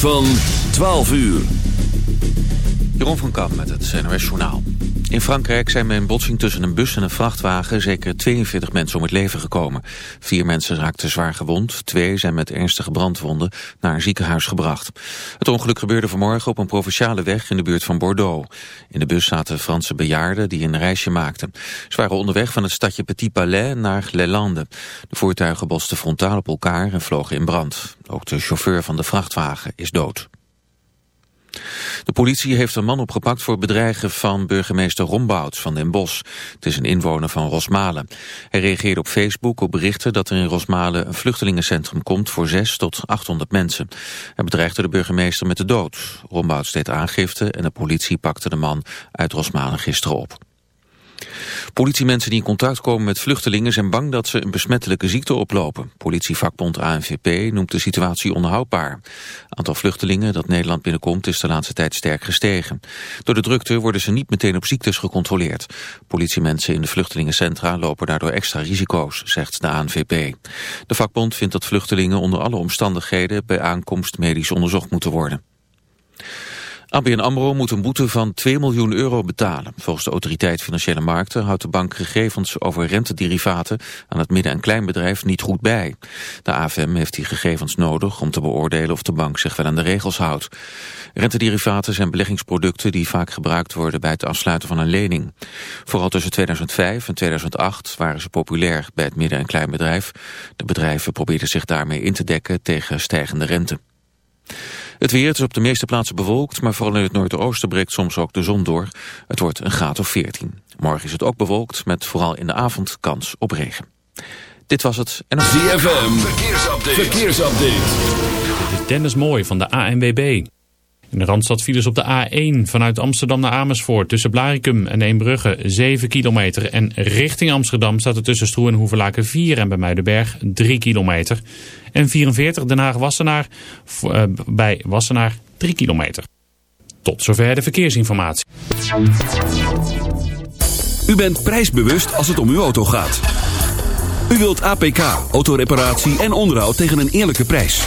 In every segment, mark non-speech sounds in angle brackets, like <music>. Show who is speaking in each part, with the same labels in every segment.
Speaker 1: van 12 uur.
Speaker 2: Jeroen van Kam met het NOS Journaal. In Frankrijk zijn bij een botsing tussen een bus en een vrachtwagen zeker 42 mensen om het leven gekomen. Vier mensen raakten zwaar gewond, twee zijn met ernstige brandwonden naar een ziekenhuis gebracht. Het ongeluk gebeurde vanmorgen op een provinciale weg in de buurt van Bordeaux. In de bus zaten Franse bejaarden die een reisje maakten. Ze waren onderweg van het stadje Petit Palais naar Les Landes. De voertuigen bosten frontaal op elkaar en vlogen in brand. Ook de chauffeur van de vrachtwagen is dood. De politie heeft een man opgepakt voor bedreigen van burgemeester Rombouts van Den Bosch. Het is een inwoner van Rosmalen. Hij reageerde op Facebook op berichten dat er in Rosmalen een vluchtelingencentrum komt voor 6 tot 800 mensen. Hij bedreigde de burgemeester met de dood. Rombouts deed aangifte en de politie pakte de man uit Rosmalen gisteren op. Politiemensen die in contact komen met vluchtelingen zijn bang dat ze een besmettelijke ziekte oplopen. Politievakbond ANVP noemt de situatie onhoudbaar. Aantal vluchtelingen dat Nederland binnenkomt is de laatste tijd sterk gestegen. Door de drukte worden ze niet meteen op ziektes gecontroleerd. Politiemensen in de vluchtelingencentra lopen daardoor extra risico's, zegt de ANVP. De vakbond vindt dat vluchtelingen onder alle omstandigheden bij aankomst medisch onderzocht moeten worden. ABN AMRO moet een boete van 2 miljoen euro betalen. Volgens de autoriteit Financiële Markten houdt de bank gegevens over rentederivaten aan het midden- en kleinbedrijf niet goed bij. De AFM heeft die gegevens nodig om te beoordelen of de bank zich wel aan de regels houdt. Rentederivaten zijn beleggingsproducten die vaak gebruikt worden bij het afsluiten van een lening. Vooral tussen 2005 en 2008 waren ze populair bij het midden- en kleinbedrijf. De bedrijven probeerden zich daarmee in te dekken tegen stijgende rente. Het weer is op de meeste plaatsen bewolkt, maar vooral in het noordoosten breekt soms ook de zon door. Het wordt een graad of 14. Morgen is het ook bewolkt, met vooral in de avond kans op regen. Dit was het.
Speaker 1: En ZFM, verkeersupdate. verkeersupdate.
Speaker 3: Dit is Dennis Mooi van de ANWB. In de Randstad files op de A1 vanuit Amsterdam naar Amersfoort tussen Blarikum en Eembrugge 7 kilometer. En richting Amsterdam staat er tussen Stroe en Hoevelaken 4 en bij Muidenberg 3 kilometer. En 44 Den Haag-Wassenaar uh, bij Wassenaar 3 kilometer. Tot zover de verkeersinformatie.
Speaker 1: U bent prijsbewust als het om uw auto gaat. U wilt APK, autoreparatie en onderhoud tegen een eerlijke prijs.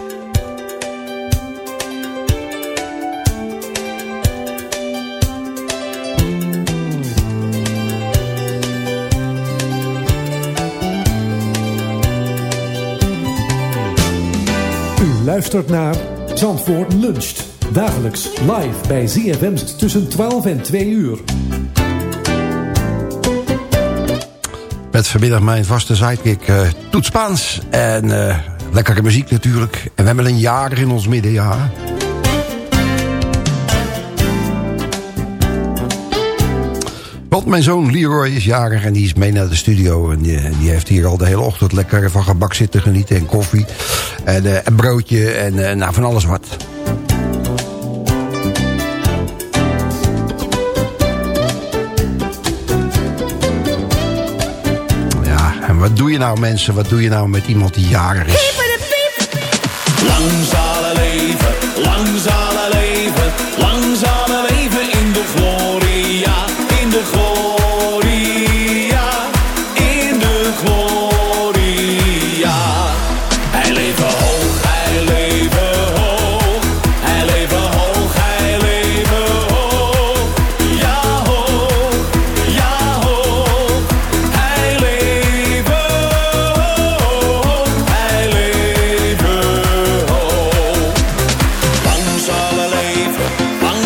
Speaker 4: Luistert naar Zandvoort Luncht. Dagelijks live bij ZFM tussen 12 en 2 uur.
Speaker 5: Met vanmiddag mijn vaste sidekick uh, Toet Spaans. En uh, lekkere muziek natuurlijk. En we hebben een jager in ons midden, ja. Want mijn zoon Leroy is jarig en die is mee naar de studio. En die, die heeft hier al de hele ochtend lekker van gebak zitten genieten. En koffie. En, uh, en broodje. En uh, nou, van alles wat. Ja, En wat doe je nou mensen, wat doe je nou met iemand die jarig is?
Speaker 6: Lang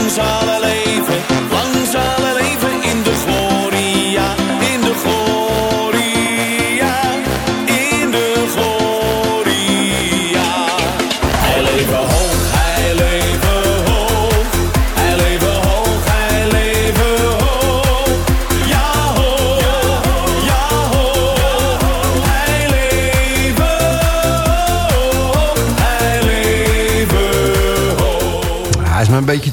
Speaker 6: lang zal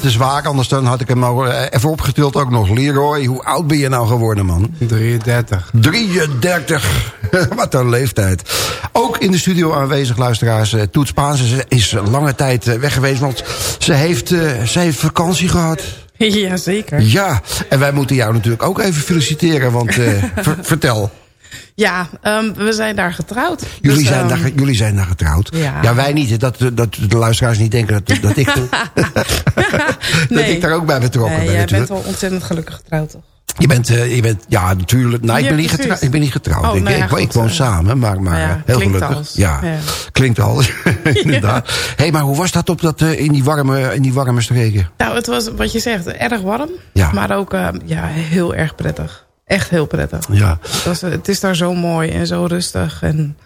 Speaker 5: te zwaar, anders dan had ik hem nou eh, even opgetild ook nog. Leroy, hoe oud ben je nou geworden, man?
Speaker 7: 33.
Speaker 5: 33. <laughs> Wat een leeftijd. Ook in de studio aanwezig, luisteraars. eh, Toet Spaanse Ze is lange tijd eh, weg geweest, want ze heeft, eh, ze heeft vakantie gehad. <laughs>
Speaker 8: Jazeker.
Speaker 5: Ja, en wij moeten jou natuurlijk ook even feliciteren, want eh, ver- vertel.
Speaker 8: Ja, ehm, we zijn daar getrouwd.
Speaker 5: Jullie,
Speaker 8: Dus,
Speaker 5: zijn
Speaker 8: ehm,
Speaker 5: daar, jullie zijn daar getrouwd.
Speaker 8: Ja.
Speaker 5: wij niet. Dat, dat de luisteraars niet denken dat, dat, ik, <laughs> dat
Speaker 8: nee.
Speaker 5: ik daar ook bij betrokken
Speaker 8: Nee,
Speaker 5: ben
Speaker 8: jij
Speaker 5: natuurlijk.
Speaker 8: bent wel ontzettend gelukkig getrouwd, toch?
Speaker 5: Je bent, eh, je bent, ja, natuurlijk. Nou, ik, ben niet getrouwd, ik ben niet getrouwd.
Speaker 8: Oh,
Speaker 5: ik,
Speaker 8: nou ja,
Speaker 5: ik, woon
Speaker 8: eh.
Speaker 5: samen, maar, maar
Speaker 8: ja,
Speaker 5: eh, heel
Speaker 8: klinkt
Speaker 5: gelukkig.
Speaker 8: alles.
Speaker 5: Ja,
Speaker 8: Ja.
Speaker 5: klinkt al. <laughs> Inderdaad. Hé, hey, maar hoe was dat op dat, in, die warme, in die warme streken?
Speaker 8: Nou, het was wat je zegt, erg warm. Maar ook ehm, ja, heel erg prettig. Echt heel prettig.
Speaker 5: Ja.
Speaker 8: Het, was, eh, het is daar zo mooi en zo rustig. En,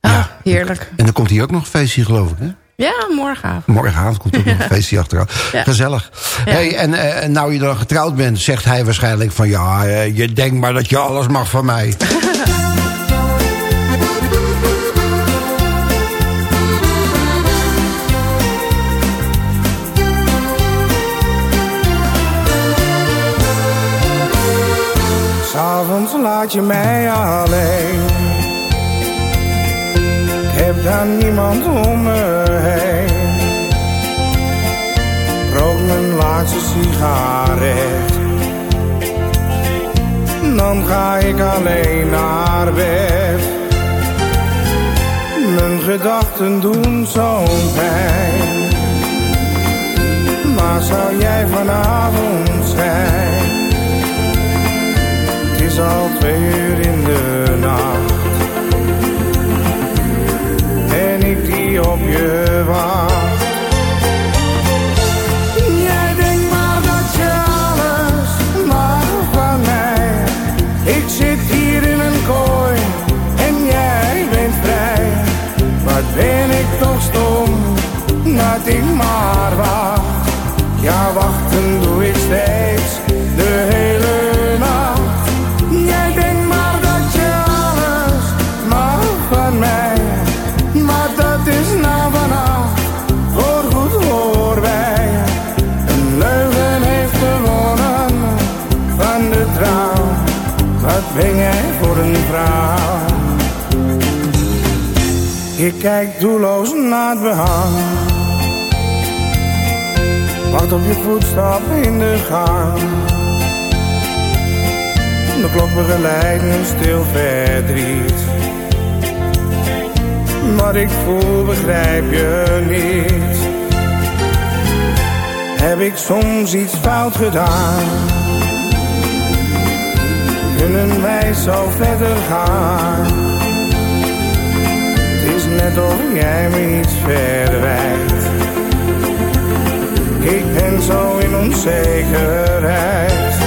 Speaker 8: ah, heerlijk.
Speaker 5: En dan komt hier ook nog een feestje, geloof ik, hè?
Speaker 8: Ja, morgenavond.
Speaker 5: Morgenavond komt ook nog een <laughs> feestje achteraan.
Speaker 8: Ja.
Speaker 5: Gezellig.
Speaker 8: Ja.
Speaker 5: Hey, en eh, nou je dan getrouwd bent, zegt hij waarschijnlijk van... ja, eh, je denkt maar dat je alles mag van mij. <laughs>
Speaker 7: laat je mij alleen. Ik heb dan niemand om me heen. Rook mijn laatste sigaret. Dan ga ik alleen naar bed. Mijn gedachten doen zo'n pijn. Maar zou jij vanavond zijn? Is al twee uur in de nacht. En ik die op je wacht. Jij denkt maar dat je alles mag van mij. Ik zit hier in een kooi en jij bent vrij. Wat ben ik toch stom dat ik maar wacht. Ja, wachten doe ik steeds Ik kijk doelloos naar het behang. Wacht op je voetstap in de gang. De klok begeleidt een stil verdriet. Wat ik voel begrijp je niet. Heb ik soms iets fout gedaan? Kunnen wij zo verder gaan? Net of jij me iets verwijt. Ik ben zo in onzekerheid.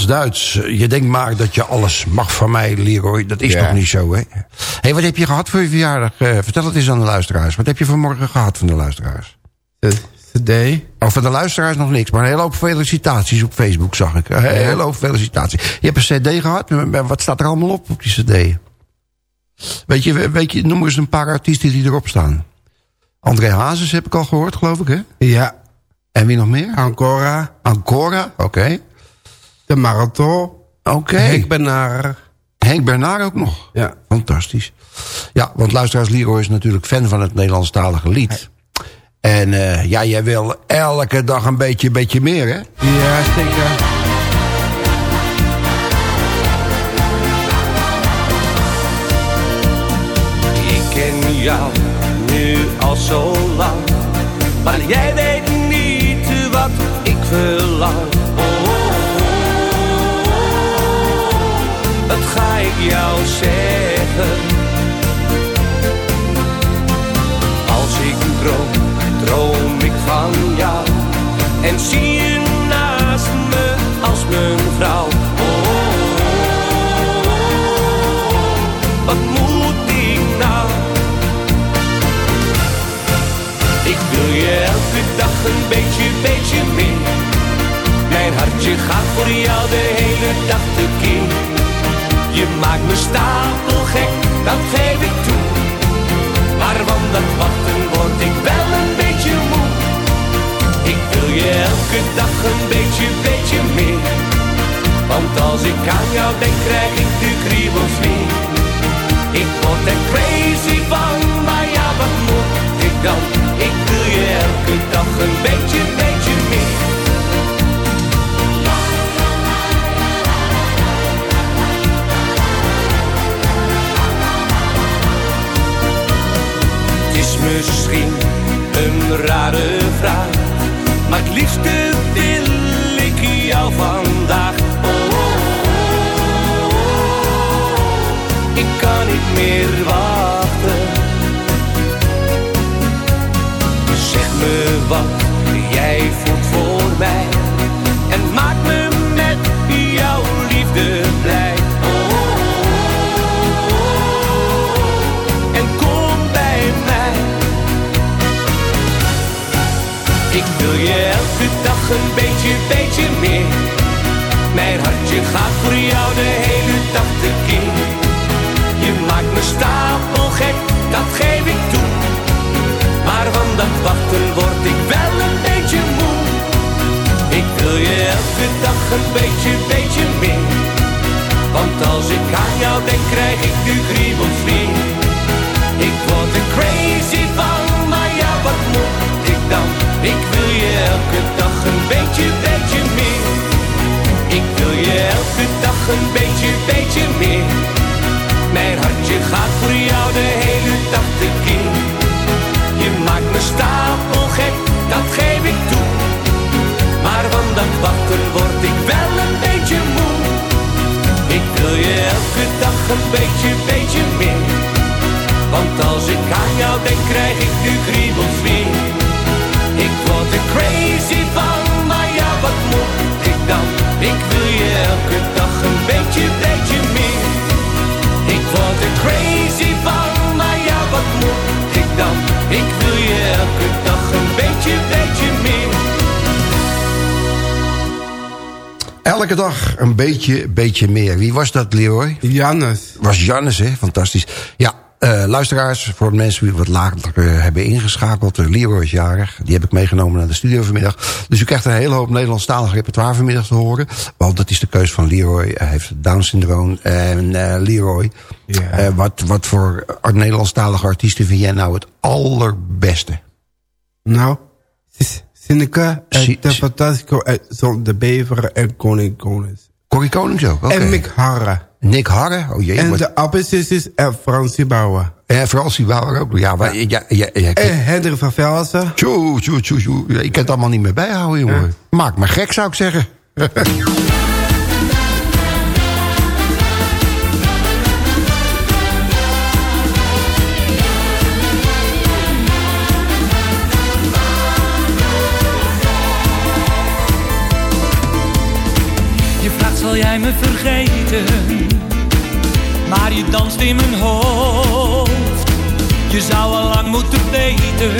Speaker 5: Frans-Duits. Je denkt maar dat je alles mag van mij, Leroy. Dat is
Speaker 9: Ja.
Speaker 5: toch niet zo, hè? hey, wat heb je gehad voor je verjaardag? Eh, vertel het eens aan de luisteraars. Wat heb je vanmorgen gehad van de luisteraars?
Speaker 9: CD.
Speaker 5: Oh, van de luisteraars nog niks, maar een hele hoop felicitaties op Facebook zag ik. Een hele hoop felicitaties. Je hebt een cd gehad, wat staat er allemaal op op die cd? Weet je, weet je, noem eens een paar artiesten die erop staan. André Hazes heb ik al gehoord, geloof ik, hè?
Speaker 9: Ja.
Speaker 5: En wie nog meer?
Speaker 9: Ancora.
Speaker 5: Ancora, oké.
Speaker 9: De Marathon.
Speaker 5: Oké.
Speaker 9: Henk Benaar.
Speaker 5: Henk Bernard ook nog.
Speaker 9: Ja.
Speaker 5: Fantastisch. Ja, want luisteraars Leroy is natuurlijk fan van het Nederlandstalige lied. En eh, ja, jij wil elke dag een beetje, beetje meer, hè?
Speaker 9: Ja, zeker.
Speaker 10: Ik ken jou nu al zo lang, maar jij weet niet wat ik verlang. Jou zeggen? Als ik droom, droom ik van jou en zie je naast me als mijn vrouw. Oh, oh, oh, wat moet ik nou? Ik wil je elke dag een beetje, beetje meer. Mijn hartje gaat voor jou de hele dag tekeer. Je maakt me stapelgek, dat geef ik toe. Maar van dat wachten word ik wel een beetje moe. Ik wil je elke dag een beetje, beetje meer. Want als ik aan jou denk, krijg ik de kriebels weer. Ik word er crazy van, maar ja, wat moet ik dan? Ik wil je elke dag een beetje, beetje misschien een rare vraag, maar het liefste wil ik jou vandaag. Oh, ik kan niet meer wachten. Zeg me wat Mijn hartje gaat voor jou de hele dag tekeer. Je maakt me stapelgek, dat geef ik toe. Maar van dat wachten word ik wel een beetje moe. Ik wil je elke dag een beetje, beetje meer. Want als ik aan jou denk, krijg ik nu een beetje, beetje meer. Mijn hartje gaat voor jou de hele dag tekeer. Je maakt me stapelgek, dat geef ik toe. Maar van dat wachten word ik wel een beetje moe. Ik wil je elke dag een beetje, beetje meer. Want als ik aan jou denk, krijg ik nu kriebels weer. Ik word er crazy van, maar ja, wat moet ik dan? Ik wil een beetje, beetje meer. Ik word er crazy van, maar ja, wat moet ik dan? Ik wil je elke dag een beetje, beetje meer.
Speaker 5: Elke dag een beetje, beetje meer. Wie was dat, Leroy?
Speaker 9: Jannes.
Speaker 5: Was Jannes, hè? Fantastisch. Ja, eh, luisteraars, voor mensen die wat later eh, hebben ingeschakeld... uh, Leroy is jarig, die heb ik meegenomen naar de studio vanmiddag. Dus u krijgt een hele hoop Nederlandstalig repertoire vanmiddag te horen. Want dat is de keus van Leroy. Hij heeft Down-syndroom. En eh, Leroy,
Speaker 9: Ja.
Speaker 5: eh, wat, wat voor Nederlandstalige artiesten vind jij nou het allerbeste?
Speaker 9: Nou, S- Sinneke,
Speaker 5: Si-
Speaker 9: de Fantastico, eh, de Bever en Koning Konings.
Speaker 5: Corrie Konings ook?
Speaker 9: En Mick Harre.
Speaker 5: Nick Harre? Oh jee.
Speaker 9: En
Speaker 5: wat-
Speaker 9: de Appelsisses en Francie Bauer.
Speaker 5: En Fransie Bauer ook. Ja, maar, ja, ja, ja, ja,
Speaker 9: En Hendrik van Velsen.
Speaker 5: Tjoe, tjoe, tjoe, tjoe. Ja, Ik kan het allemaal niet meer bijhouden, jongen. Maak me gek, zou ik zeggen.
Speaker 11: Je vraagt zal jij me vergeten Je danst in mijn hoofd. Je zou al lang moeten weten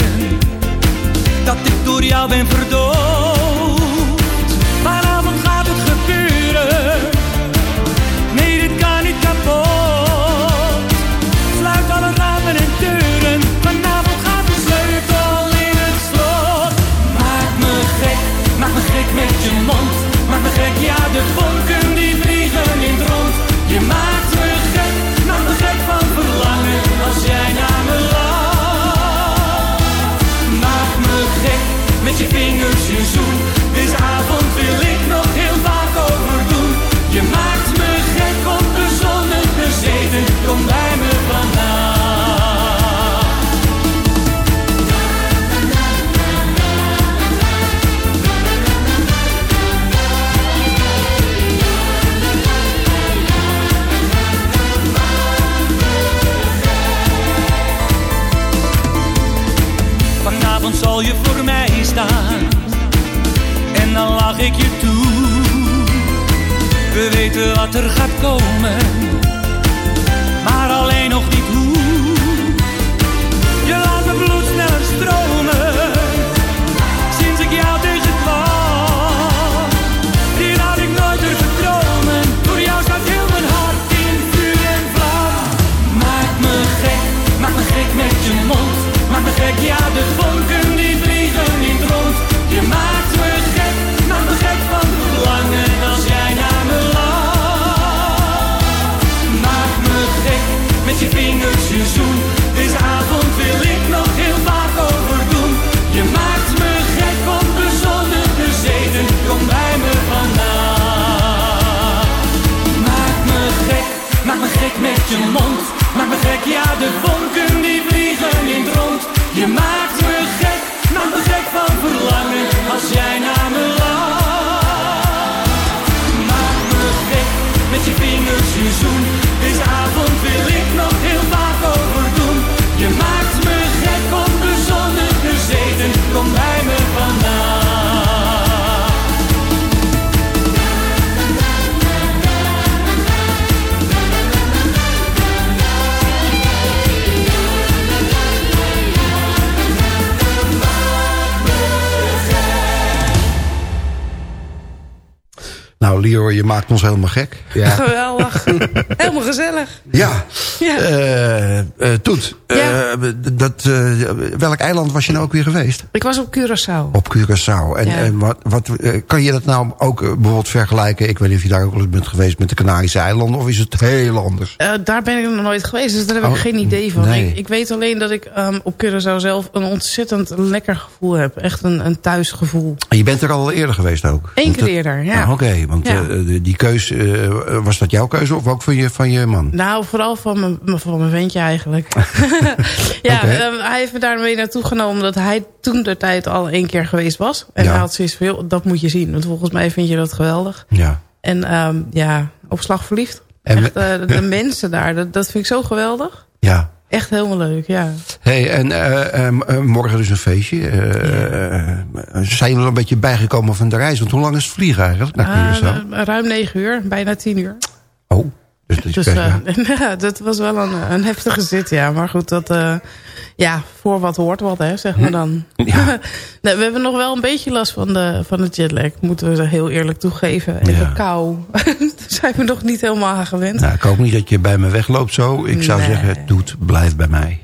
Speaker 11: Dat ik door jou ben verdoofd je voor mij staan En dan lach ik je toe. We weten wat er gaat komen ja de vonken die vliegen in het rond. Je maakt me gek, maak me gek van verlangen. Als jij je maakt
Speaker 5: ons helemaal gek. Ja.
Speaker 8: Geweldig. <laughs> Helemaal gezellig.
Speaker 5: Ja.
Speaker 8: Ja.
Speaker 5: Eh, eh, Toet,
Speaker 8: Ja.
Speaker 5: Eh, dat, eh, welk eiland was je nou ook weer geweest?
Speaker 8: Ik was op Curaçao.
Speaker 5: Op Curaçao. En,
Speaker 8: Ja.
Speaker 5: en wat, wat, eh, kan je dat nou ook bijvoorbeeld vergelijken... ik weet niet of je daar ook wel eens bent geweest met de Canarische eilanden... of is het heel anders?
Speaker 8: Daar ben ik nog nooit geweest, dus daar heb
Speaker 5: Oh,
Speaker 8: ik geen idee van.
Speaker 5: nee.
Speaker 8: Ik, ik weet alleen dat ik ehm, op Curaçao zelf een ontzettend lekker gevoel heb. Echt een, een thuisgevoel.
Speaker 5: En je bent er al eerder geweest ook?
Speaker 8: Eén keer eerder, ja.
Speaker 5: Ah, Oké, want
Speaker 8: Ja.
Speaker 5: die keus, eh, was dat jouw keuze of ook van je, van je man?
Speaker 8: Nou, vooral van mijn, van mijn ventje eigenlijk. <laughs> ja, ehm, hij heeft me daarmee naartoe genomen... omdat hij toen de tijd al één keer geweest was. En
Speaker 5: Ja.
Speaker 8: hij had zoiets van, joh, dat moet je zien. Want volgens mij vind je dat geweldig.
Speaker 5: Ja.
Speaker 8: En ehm, ja, op slag verliefd.
Speaker 5: En
Speaker 8: Echt, eh, de, de mensen daar, dat, dat vind ik zo geweldig.
Speaker 5: Ja.
Speaker 8: Echt helemaal leuk, ja.
Speaker 5: Hey, en eh, eh, eh, morgen dus een feestje. Eh, eh, zijn jullie er een beetje bijgekomen van de reis? Want hoe lang is het vliegen eigenlijk naar
Speaker 8: Ah, eh, ruim negen uur, bijna tien uur.
Speaker 5: Dus,
Speaker 8: Dus eh,
Speaker 5: ja. <laughs>
Speaker 8: ja, dat was wel een, een heftige zit, ja. Maar goed, dat, eh, ja, voor wat hoort wat, hè, zeg maar dan. <laughs> nee, we hebben nog wel een beetje last van de, van de jetlag, moeten we heel eerlijk toegeven. En
Speaker 5: Ja.
Speaker 8: de kou, <laughs> daar zijn we nog niet helemaal aan gewend.
Speaker 5: Nou, ik hoop niet dat je bij me wegloopt zo. Ik zou
Speaker 8: Nee.
Speaker 5: zeggen, doet, blijf bij mij.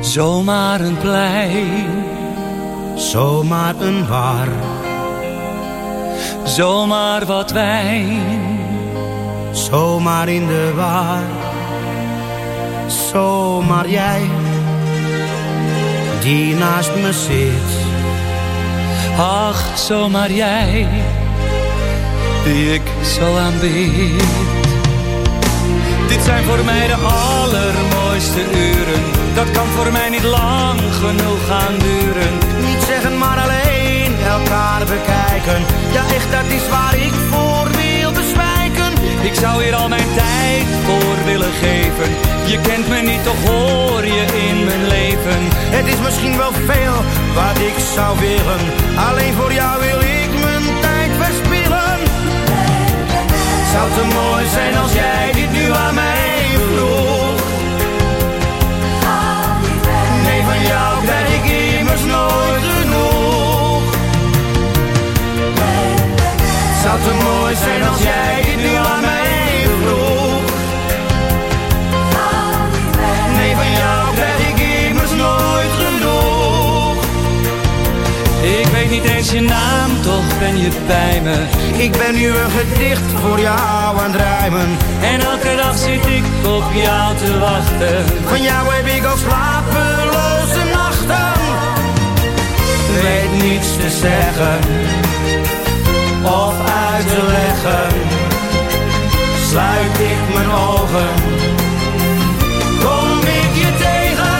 Speaker 11: Zomaar een plein,
Speaker 12: Zomaar een bar,
Speaker 11: zomaar wat wijn.
Speaker 12: zomaar in de war. Zomaar jij, die naast me zit.
Speaker 11: Ach, zomaar jij, die ik zo aanbid. Dit zijn voor mij de allermooiste uren. Dat kan voor mij niet lang genoeg gaan duren.
Speaker 12: Niet zeggen, maar alleen elkaar bekijken. Ja, echt, dat is waar ik voor wil bezwijken.
Speaker 11: Ik zou hier al mijn tijd voor willen geven. Je kent me niet, toch hoor je in mijn leven.
Speaker 12: Het is misschien wel veel wat ik zou willen. Alleen voor jou wil ik mijn tijd verspillen. Zou te mooi zijn als jij dit nu aan mij Mooi zijn als jij dit nu aan mij vroeg. Nee, van jou krijg ik immers nooit genoeg.
Speaker 11: Ik weet niet eens je naam, toch ben je bij me.
Speaker 12: Ik ben nu een gedicht voor jou aan het rijmen.
Speaker 11: En elke dag zit ik op jou te wachten.
Speaker 12: Van jou heb ik al slapeloze nachten. Weet niets te zeggen of leggen. Sluit ik mijn ogen, kom ik je tegen.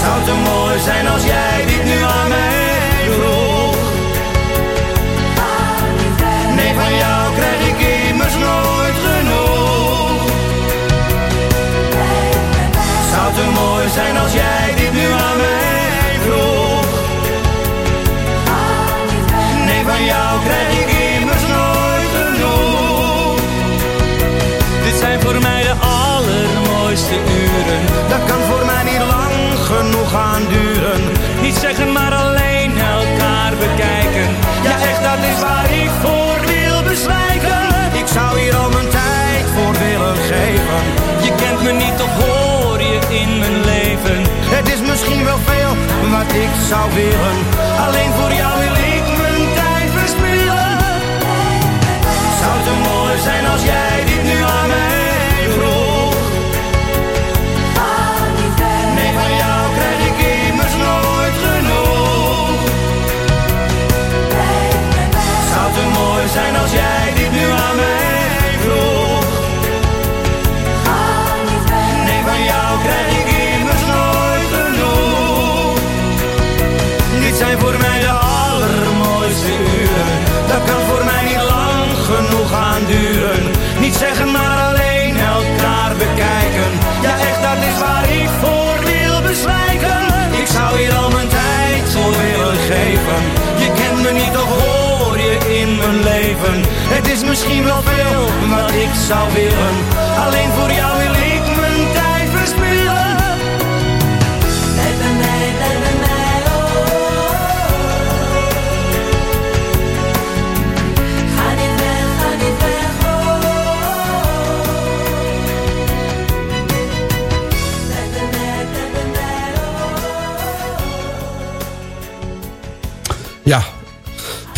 Speaker 12: Zou te mooi zijn als jij dit nu aan mij vroeg. Nee, van jou krijg ik immers nooit genoeg. Zou te mooi zijn als jij dit
Speaker 11: allermooiste uren.
Speaker 12: Dat kan voor mij niet lang genoeg gaan duren.
Speaker 11: Niet zeggen, maar alleen elkaar bekijken.
Speaker 12: Ja, echt, dat is waar ik voor wil bezwijken. Ik zou hier al mijn tijd voor willen geven.
Speaker 11: Je kent me niet, toch hoor je in mijn leven.
Speaker 12: Het is misschien wel veel wat ik zou willen. Het is misschien wel veel wat ik zou willen. Alleen voor jou wil ik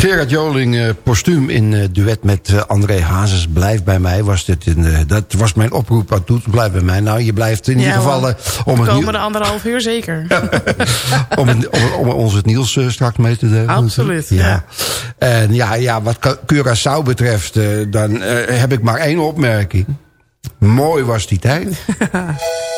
Speaker 5: Gerard Joling, eh, postuum in eh, duet met eh, André Hazes. Blijf bij mij, was dit in, dat was mijn oproep aan Toet. Blijf bij mij. Nou, je blijft in
Speaker 8: Ja,
Speaker 5: ieder geval... om, het
Speaker 8: Komen
Speaker 5: nieuw-
Speaker 8: de anderhalf uur zeker. <laughs>
Speaker 5: om, het- om, om ons het nieuws straks mee te delen.
Speaker 8: Absoluut,
Speaker 5: Ja. En ja, ja, wat Cu- Curaçao betreft, dan heb ik maar één opmerking. Mooi was die tijd. <laughs>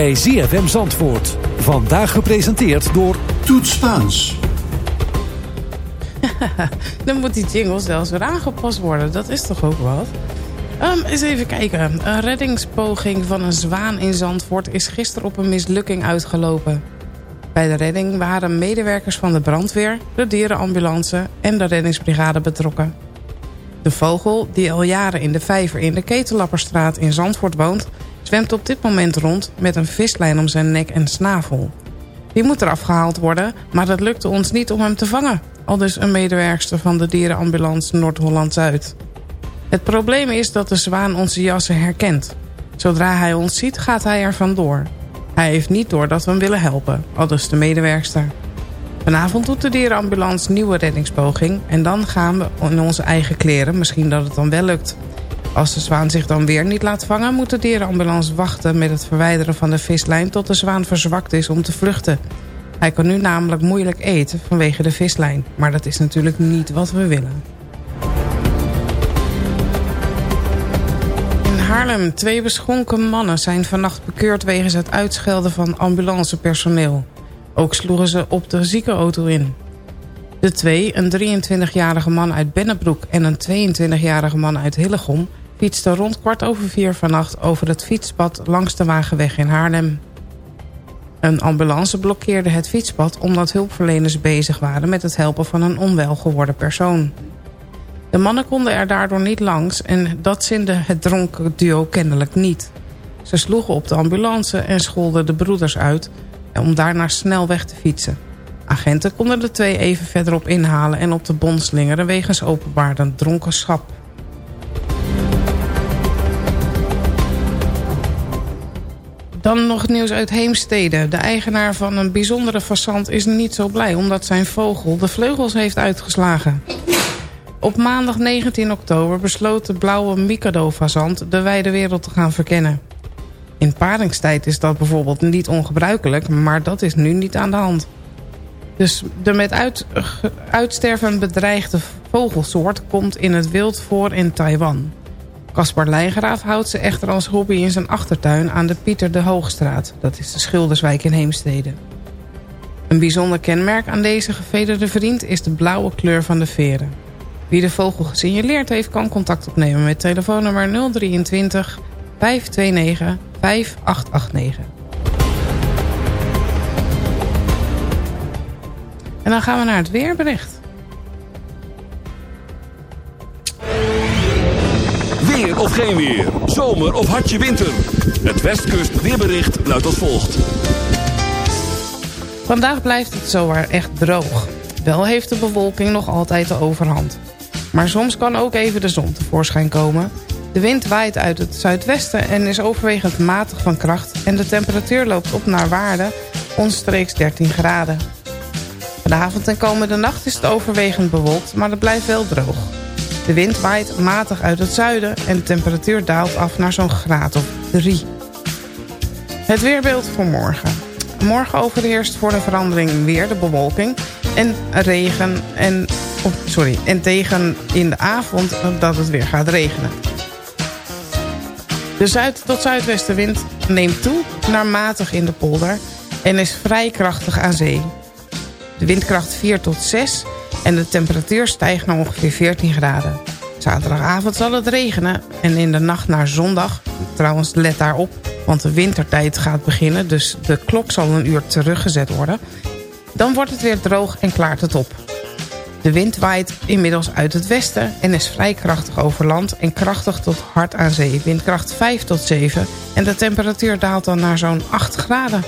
Speaker 4: bij ZFM Zandvoort. Vandaag gepresenteerd door Toets Spaans. <laughs>
Speaker 8: Dan moet die jingle zelfs weer aangepast worden. Dat is toch ook wat? Ehm, eens even kijken. Een reddingspoging van een zwaan in Zandvoort... is gisteren op een mislukking uitgelopen. Bij de redding waren medewerkers van de brandweer... de dierenambulance en de reddingsbrigade betrokken. De vogel, die al jaren in de vijver in de Ketellapperstraat in Zandvoort woont... zwemt op dit moment rond met een vislijn om zijn nek en snavel. Die moet eraf gehaald worden, maar het lukte ons niet om hem te vangen. Al dus een medewerkster van de dierenambulance Noord-Holland-Zuid. Het probleem is dat de zwaan onze jassen herkent. Zodra hij ons ziet, gaat hij er vandoor. Hij heeft niet door dat we hem willen helpen, al dus de medewerkster. Vanavond doet de dierenambulance nieuwe reddingspoging... en dan gaan we in onze eigen kleren, misschien dat het dan wel lukt. Als de zwaan zich dan weer niet laat vangen... moet de dierenambulance wachten met het verwijderen van de vislijn... tot de zwaan verzwakt is om te vluchten. Hij kan nu namelijk moeilijk eten vanwege de vislijn. Maar dat is natuurlijk niet wat we willen. In Haarlem, twee beschonken mannen zijn vannacht bekeurd... wegens het uitschelden van ambulancepersoneel. Ook sloegen ze op de ziekenauto in. De twee, een 23-jarige man uit Bennebroek... en een 22-jarige man uit Hillegom... fietsten rond kwart over vier vannacht over het fietspad... langs de Wagenweg in Haarlem. Een ambulance blokkeerde het fietspad... omdat hulpverleners bezig waren met het helpen van een onwel geworden persoon. De mannen konden er daardoor niet langs... en dat zinde het dronken duo kennelijk niet. Ze sloegen op de ambulance en scholden de broeders uit... om daarna snel weg te fietsen. Agenten konden de twee even verderop inhalen en op de bon slingeren... wegens openbaar dronkenschap. Dan nog nieuws uit Heemstede. De eigenaar van een bijzondere fazant is niet zo blij... omdat zijn vogel de vleugels heeft uitgeslagen. Op maandag 19 oktober besloot de blauwe Mikado-fazant... de wijde wereld te gaan verkennen. In paringstijd is dat bijvoorbeeld niet ongebruikelijk... maar dat is nu niet aan de hand. Dus de met uit, uitsterven bedreigde vogelsoort komt in het wild voor in Taiwan. Caspar Leijgraaf houdt ze echter als hobby in zijn achtertuin aan de Pieter de Hoogstraat. Dat is de Schilderswijk in Heemstede. Een bijzonder kenmerk aan deze gevederde vriend is de blauwe kleur van de veren. Wie de vogel gesignaleerd heeft kan contact opnemen met telefoonnummer 023 529 5889. En dan gaan we naar het weerbericht.
Speaker 1: Weer of geen weer. Zomer of hartje winter. Het Westkust weerbericht luidt als volgt.
Speaker 8: Vandaag blijft het zowaar echt droog. Wel heeft de bewolking nog altijd de overhand. Maar soms kan ook even de zon tevoorschijn komen. De wind waait uit het zuidwesten en is overwegend matig van kracht... en de temperatuur loopt op naar waarde onstreeks 13 graden. Vanavond en komende nacht is het overwegend bewolkt, maar het blijft wel droog. De wind waait matig uit het zuiden en de temperatuur daalt af naar zo'n graad of 3. Het weerbeeld voor morgen. Morgen overheerst voor de verandering weer de bewolking en regen en, oh, sorry, en tegen in de avond dat het weer gaat regenen. De zuid- tot zuidwestenwind neemt toe naar matig in de polder en is vrij krachtig aan zee. De windkracht 4 tot 6 en de temperatuur stijgt naar ongeveer 14 graden. Zaterdagavond zal het regenen en in de nacht naar zondag... trouwens let daarop, want de wintertijd gaat beginnen... dus de klok zal een uur teruggezet worden... dan wordt het weer droog en klaart het op. De wind waait inmiddels uit het westen en is vrij krachtig over land... en krachtig tot hard aan zee, windkracht 5 tot 7... en de temperatuur daalt dan naar zo'n 8 graden.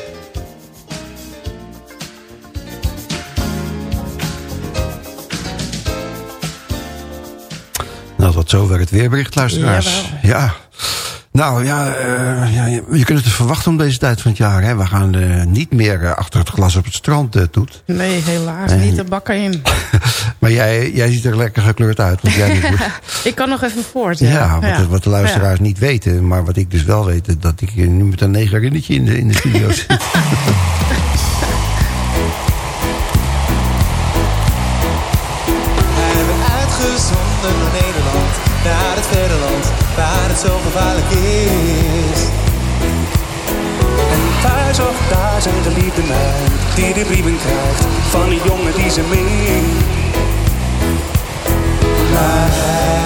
Speaker 5: Nou, tot zover het weerbericht, luisteraars.
Speaker 8: Jawel.
Speaker 5: Ja. Nou ja, eh, ja, je kunt het verwachten om deze tijd van het jaar. Hè. We gaan eh, niet meer eh, achter het glas op het strand, Toet.
Speaker 8: Nee, helaas niet de bakken in. <laughs>
Speaker 5: Maar jij, jij ziet er lekker gekleurd uit. Want jij moet- <laughs>
Speaker 8: ik kan nog even voort.
Speaker 5: ja,
Speaker 8: Ja,
Speaker 5: wat, wat de luisteraars niet weten. Maar wat ik dus wel weet, dat ik nu met een negerinnetje in de, in de studio zit. <laughs>
Speaker 12: waar het zo gevaarlijk is. En daar zag daar zijn geliefde meid, die de brieven krijgt, van die jongen die ze meent. Maar hij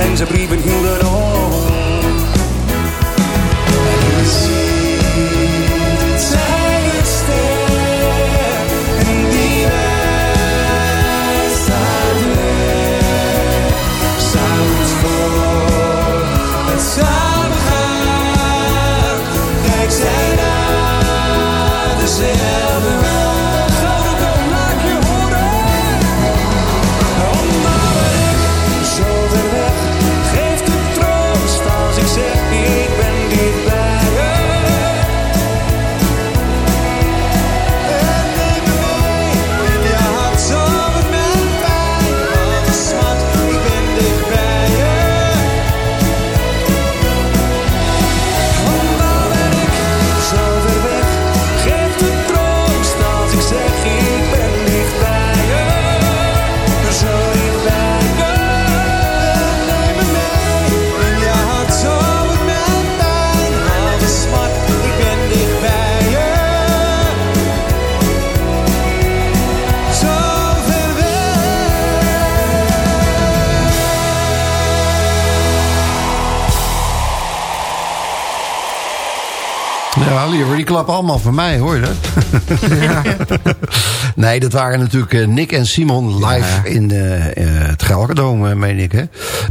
Speaker 12: En zijn brieven hielden op.
Speaker 5: allemaal van mij, hoor je? Ja. <laughs> nee, dat waren natuurlijk eh, Nick en Simon live in eh, eh, het Gelderdoom, meen ik. Hè?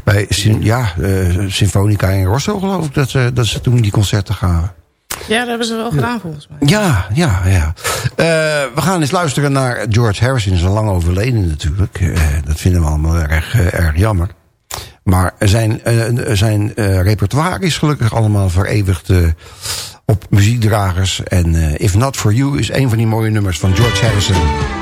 Speaker 5: Bij ja, uh, Symfonica en Rosso geloof ik dat ze, dat ze toen die concerten gaven.
Speaker 8: Ja, dat hebben ze wel gedaan volgens mij.
Speaker 5: Ja, ja, ja. We gaan eens luisteren naar George Harrison. is al lang overleden natuurlijk. Dat vinden we allemaal erg, erg jammer.
Speaker 13: Maar zijn, zijn repertoire is gelukkig allemaal vereeuwigd op muziekdragers. En eh, If Not For You is een van die mooie nummers van George Harrison.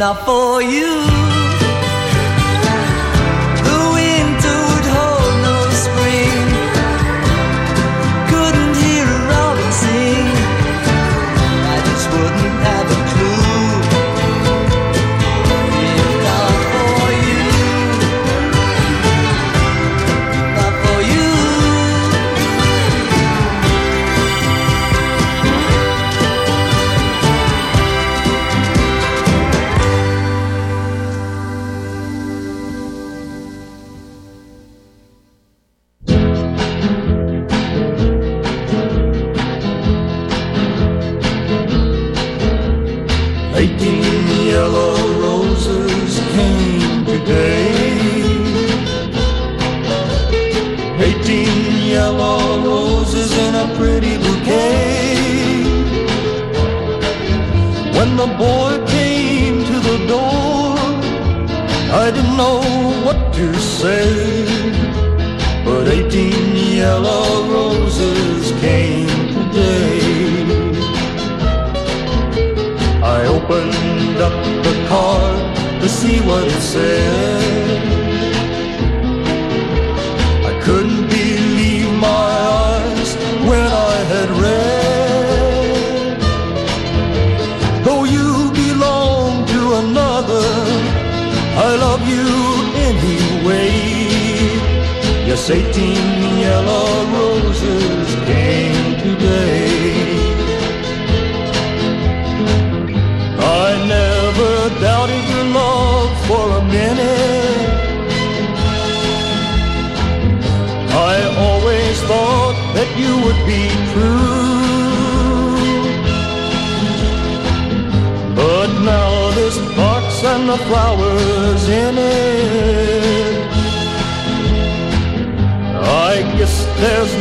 Speaker 10: not for you.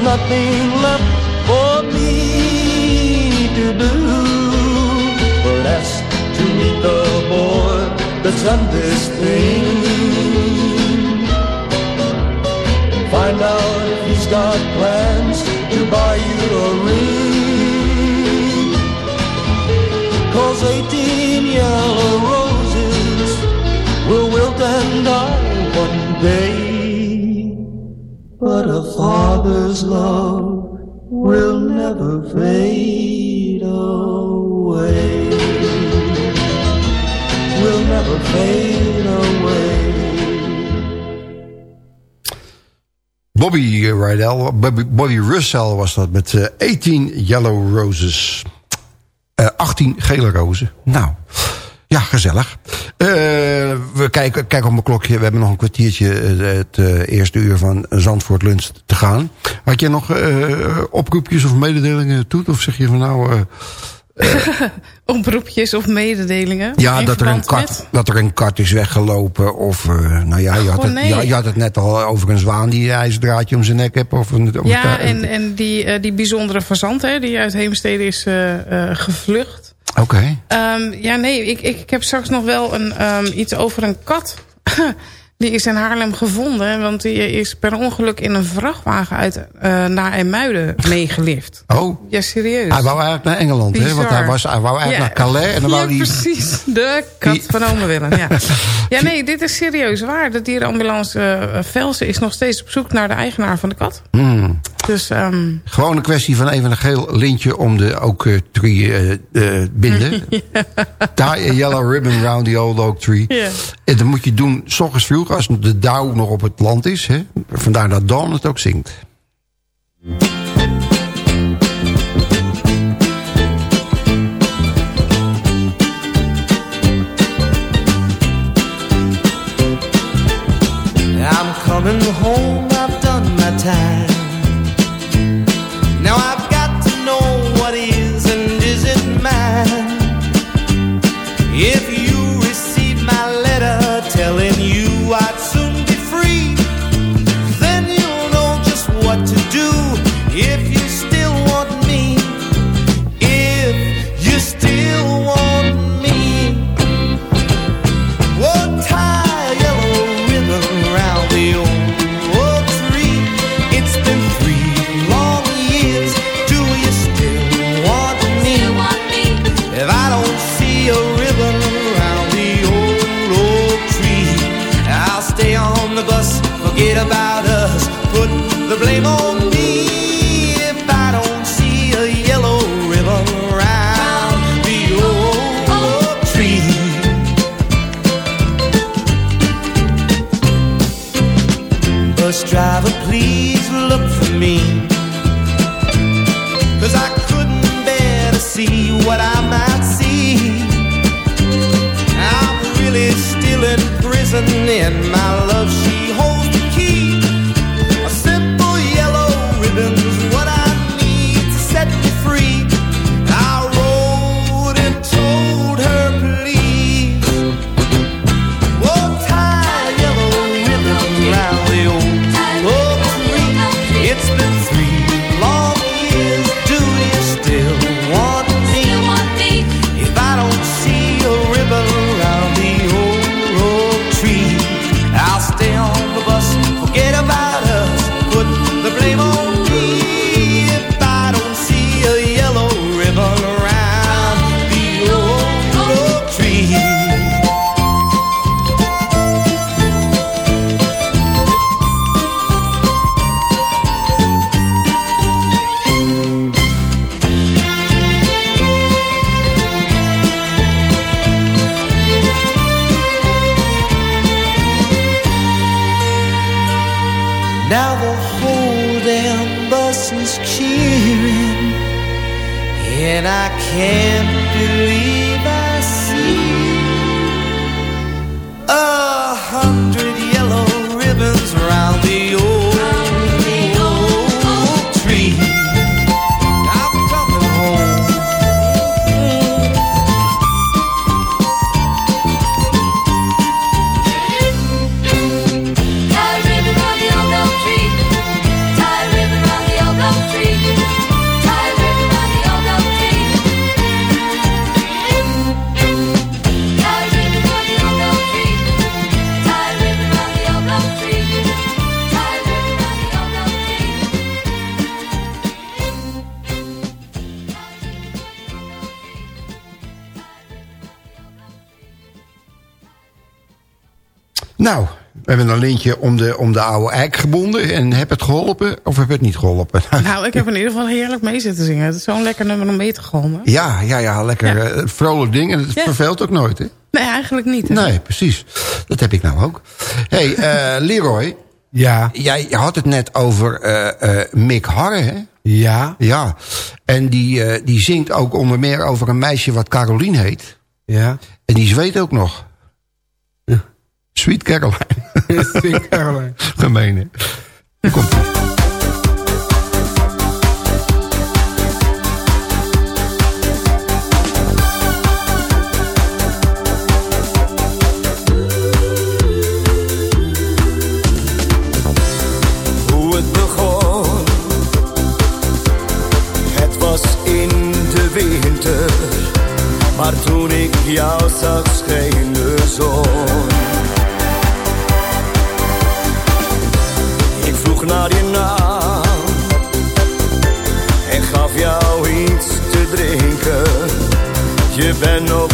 Speaker 10: nothing left
Speaker 12: Bobby Russell was dat met eh, 18 Yellow Roses. Eh 18 gele rozen. Nou, ja, gezellig. Eh, we kijken, kijken op mijn klokje. We hebben nog een kwartiertje eh, het eh, eerste uur van Zandvoort Lunch te gaan. Had je nog eh, oproepjes of mededelingen toe? Of zeg je van nou... eh, <laughs>
Speaker 8: Oproepjes of mededelingen.
Speaker 12: ja, dat er, een kat,
Speaker 8: met?
Speaker 12: dat er een kat is weggelopen. Of, eh, nou ja, je had,
Speaker 8: Oh,
Speaker 12: het,
Speaker 8: nee.
Speaker 12: ja, je had het net al over een zwaan die een ijzerdraadje om zijn nek heeft. Of een,
Speaker 8: Ja, en, en die, eh, die bijzondere fazant hè, die uit Heemstede is gevlucht.
Speaker 12: Oké.
Speaker 8: Ehm, ja, nee, ik, ik, ik heb straks nog wel een, ehm, iets over een kat. <laughs> die is in Haarlem gevonden. Want die is per ongeluk in een vrachtwagen uit, eh, naar IJmuiden meegelift.
Speaker 12: Oh.
Speaker 8: Ja, serieus.
Speaker 12: Hij wou eigenlijk naar Engeland, hè? Want hij, was, hij wou eigenlijk
Speaker 8: Ja.
Speaker 12: naar Calais en dan wou
Speaker 8: ja,
Speaker 12: hij...
Speaker 8: precies. De kat
Speaker 12: Die-
Speaker 8: van ome Willem, ja. <laughs> Ja, nee, dit is serieus waar. De dierenambulance eh, Velsen is nog steeds op zoek naar de eigenaar van de kat.
Speaker 12: Hmm.
Speaker 8: Dus, ehm,
Speaker 12: Gewoon een kwestie van even een geel lintje om de oak eh, tree eh, binden. <laughs> Tie a yellow ribbon round the old oak tree.
Speaker 8: Ja.
Speaker 12: En dat moet je doen s ochtends vroeg als de dauw nog op het land is. Hè? Vandaar dat Dawn het ook zingt.
Speaker 5: Nou, we hebben een lintje om de, om de oude eik gebonden. En heb het geholpen of heb het niet geholpen? <laughs>
Speaker 8: Nou, ik heb in ieder geval heerlijk mee zitten zingen. Het is zo'n lekker nummer om mee te galmen.
Speaker 5: Ja, ja, ja, lekker
Speaker 8: Ja.
Speaker 5: eh, vrolijk ding. En het
Speaker 8: Ja.
Speaker 5: verveelt ook nooit, hè?
Speaker 8: Nee, eigenlijk niet. hè?
Speaker 5: Nee, precies. Dat heb ik nou ook. hey, eh, Leroy.
Speaker 9: Ja.
Speaker 5: Jij had het net over eh, eh, Mick Harre, hè?
Speaker 9: Ja.
Speaker 5: Ja. En die, eh, die zingt ook onder meer over een meisje wat Caroline heet.
Speaker 9: Ja.
Speaker 5: En die zweet ook nog. Sweet Caroline. <laughs>
Speaker 9: Sweet Caroline.
Speaker 5: Gemeen, hè? Hier komt ie.
Speaker 6: hoe het begon. Het was in de winter, maar toen ik jou zag scheen de zon. Naar je naam en gaf jou iets te drinken. Je bent nog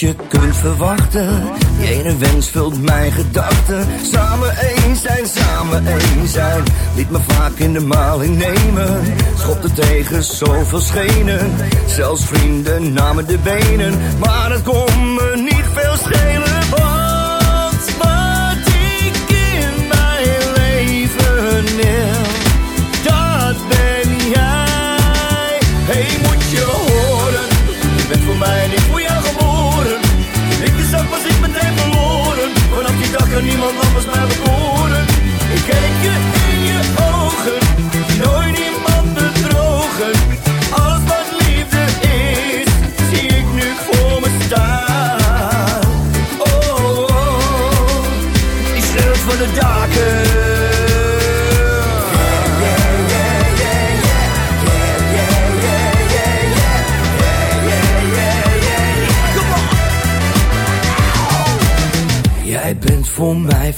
Speaker 6: je
Speaker 14: kunt verwachten. Die ene wens vult mijn gedachten. Samen één zijn, samen één zijn. Liet me vaak in de maling nemen. Schopte tegen zoveel schenen. Zelfs vrienden namen de benen. Maar het kon me niet veel schelen. kan niemand anders mij bekoren. Ik kijk
Speaker 6: je in je ogen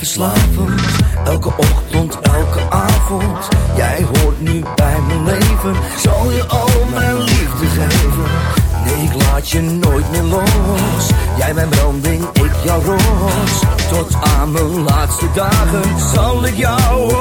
Speaker 6: verslavend. Elke ochtend, elke avond. Jij hoort nu bij mijn leven. Zal je al mijn liefde geven? Nee, ik laat je nooit meer los. Jij mijn branding, ik jouw roos. Tot aan mijn laatste dagen zal ik jou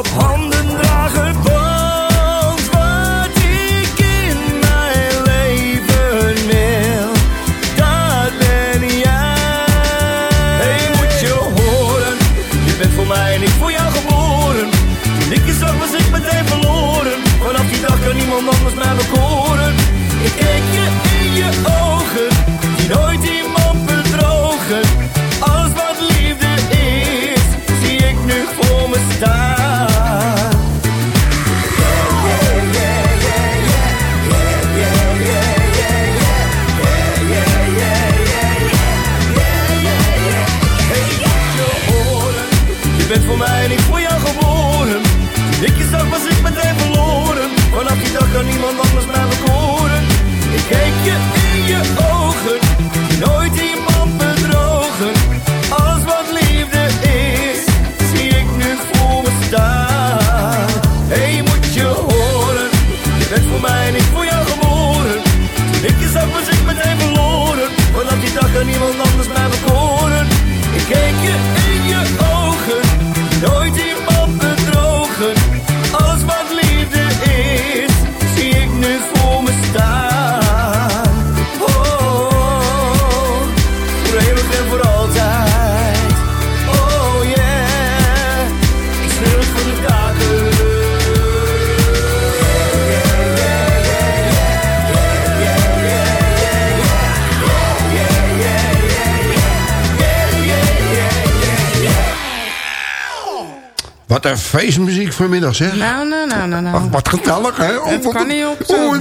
Speaker 5: een feestmuziek vanmiddag, zeg.
Speaker 8: Nou, nou, nou, nou, nou.
Speaker 5: Ach, wat gezellig, hè? Oh,
Speaker 8: Het
Speaker 5: wat
Speaker 8: kan niet op zo.
Speaker 5: Oh,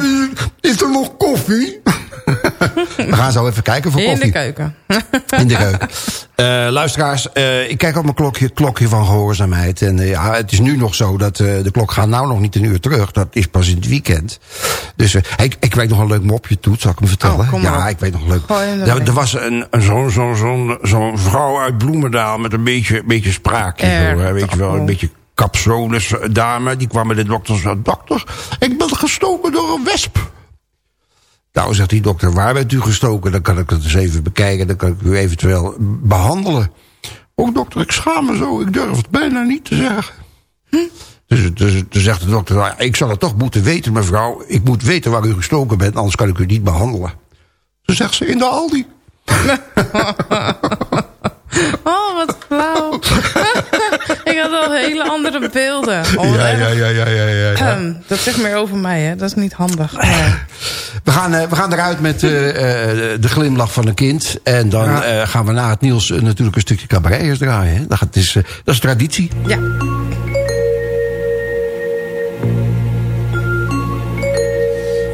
Speaker 5: is er nog koffie? <laughs> We gaan zo even kijken voor
Speaker 8: In
Speaker 5: koffie.
Speaker 8: de keuken.
Speaker 5: In de keuken. Eh, luisteraars, eh, ik kijk op mijn klokje, klokje van gehoorzaamheid. En eh, ja, het is nu nog zo dat de klok gaat nou nog niet een uur terug. Dat is pas in het weekend. Dus ik, ik weet nog een leuk mopje toe, zal ik hem vertellen?
Speaker 8: Oh,
Speaker 5: ja,
Speaker 8: op.
Speaker 5: ik weet nog leuk.
Speaker 8: Hem
Speaker 5: Er, er was een, een zo'n zo, zo, zo'n vrouw uit Bloemendaal met een beetje, beetje spraakje. Zo, weet je wel, een beetje capsones dame. Die kwam met de dokter en zei, dokter, ik ben gestoken door een wesp. Nou, zegt die dokter, waar bent u gestoken? Dan kan ik het eens even bekijken, dan kan ik u eventueel behandelen. Oh, dokter, ik schaam me zo, ik durf het bijna niet te zeggen. Dus, dus, dus zegt de dokter, nou, ik zal het toch moeten weten, mevrouw. Ik moet weten waar u gestoken bent, anders kan ik u niet behandelen. Toen zegt ze, in de Aldi. <laughs>
Speaker 8: Oh, wat flauw. <laughs> hele andere beelden. Oh, <laughs>
Speaker 5: ja, ja, ja, ja, ja, ja, ja.
Speaker 8: Ehm, dat zegt meer over mij, hè. Dat is niet handig. Maar- <laughs>
Speaker 5: We gaan, eh, we gaan eruit met eh, eh, de glimlach van een kind. En dan
Speaker 8: Ja.
Speaker 5: eh, gaan we na het nieuws natuurlijk een stukje cabaretjes draaien. Hè? Dat, is, eh, dat is traditie.
Speaker 8: Ja.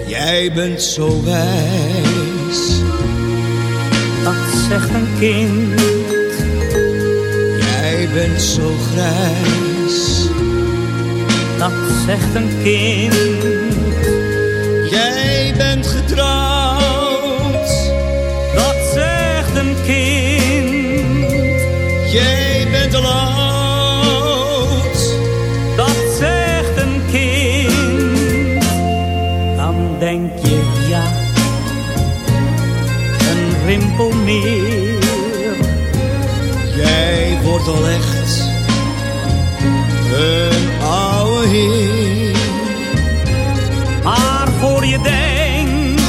Speaker 15: Jij bent zo wijs.
Speaker 11: Dat zegt een kind.
Speaker 15: Bent zo grijs.
Speaker 11: Dat zegt een kind.
Speaker 15: Echt een oude heer.
Speaker 11: Maar voor je denkt,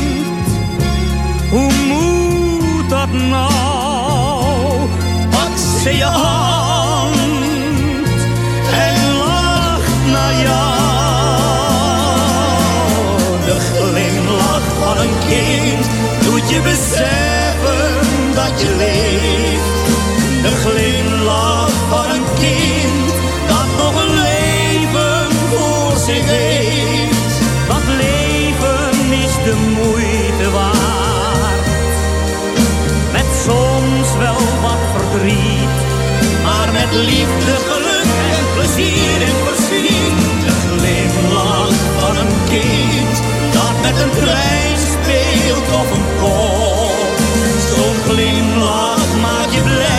Speaker 11: hoe moet dat nou? Pak ze je hand en lacht naar jou. De glimlach van een kind doet je beseffen dat je leeft. Van een kind dat nog een leven voor zich heeft. Dat leven is de moeite waard. Met soms wel wat verdriet, maar met liefde, geluk en plezier en voorzien. De glimlach van een kind dat met een trein speelt of een pop. Zo'n glimlach maakt je blij,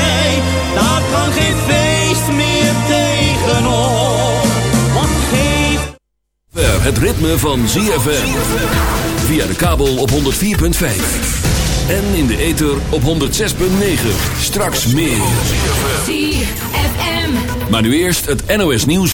Speaker 11: kan geen feest meer tegen ons. Want geef...
Speaker 1: Het ritme van ZFM. Via de kabel op 104.5. En in de ether op 106.9. Straks meer. Maar nu eerst het NOS nieuws.